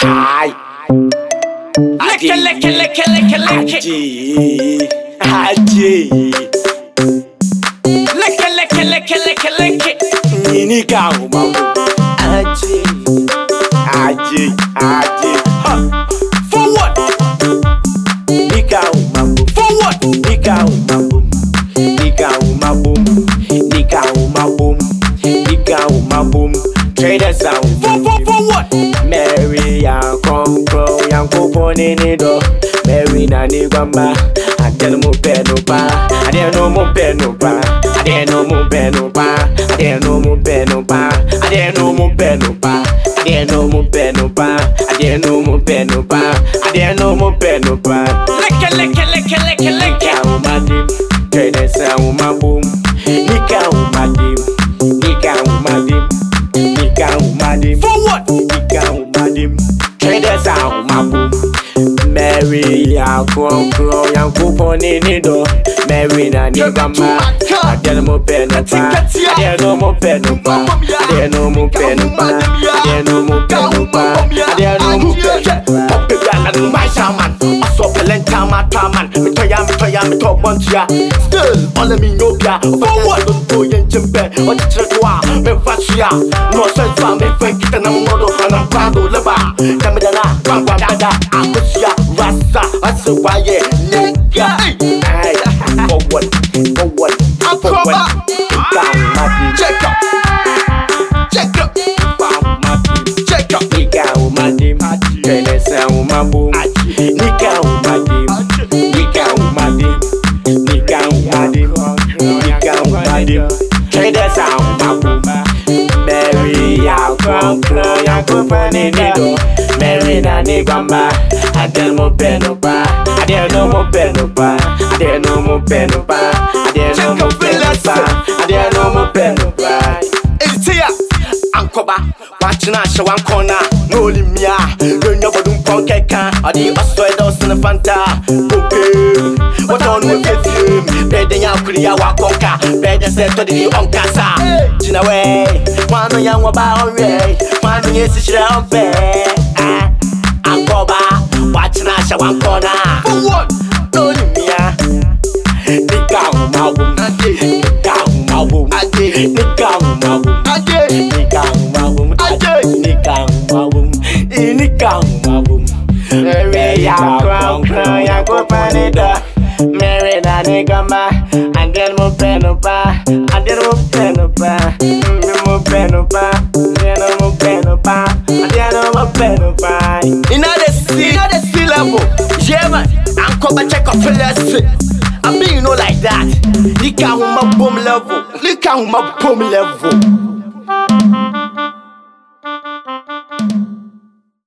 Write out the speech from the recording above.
Hai Haji Leke leke leke leke Haji Haji Leke leke leke leke leke Nini kau mau Haji Haji Haji Ha Forward. Ni kau mau Forward. Ni kau mau Ni kau mau Ni kau mau Ni kau mau Traders out nkọ ya nkwụkwọ n'enido mary na n'igwa mba adịnụ benụba adịnụ benụba adịnụ benụba adịnụ benụba adịnụ twende sa umabum. Mary ya kronkron yankopɔn ne ne dɔ Mary na ne gama adeɛ no mu pɛ no pa adeɛ no mu pɛ no pa adeɛ no mu pɛ no pa adeɛ no mu pɛ no pa adeɛ no mu pɛ no pa. the length time I time man Me try ya, me try ya, me talk one to ya Still, all of me no ya Forward, don't go yen jembe O chichira kwa, me vasu ya No sense wa, me fe kita na mwodo Hana mpando leba Kami dana, kwangwa dada Akusi ya, rasa, ase waye Nigga Hey, forward, forward, forward nkro yankunpɔ ne mi do mɛri na ne gbamba adeɛ no mo pɛ no pa. Adeɛ no mo pɛ no pa. Adeɛ no mo pɛ no pa. Adeɛ no mo pɛ no pa. Adeɛ no mo pɛ no pa. eti a no wakyena ahyɛ wankɔn na n'oli mia n'onyɛ bɔdun pɔn kɛkɛ ɔde ɔsɔ ɛdɔ sini fanta. Pope wɔtɔn no efefie bɛɛ de nya akuri ya wakɔnka bɛɛ de sɛ tɔ de ni ɔnkasa gyina wɛɛ. mwana yangwa bawe mwana nyesishira ombe angoba wachinasha wankona nonimia nikahumahum nikahumahum nikahumahum nikahumahum nikahumahum nikahumahum Mary, I'm crying, I'm crying, I'm crying, Mary, I'm crying, Agora meu up, no pá, adeiro meu pé no pá, meu pé no pá, adeiro meu pé no pá, adeiro meu pé no pá. Ina the sea, ina the sea level. German, I'm cover check of lesson. I mean, you know like that. Look how my boom level. Look how my boom level.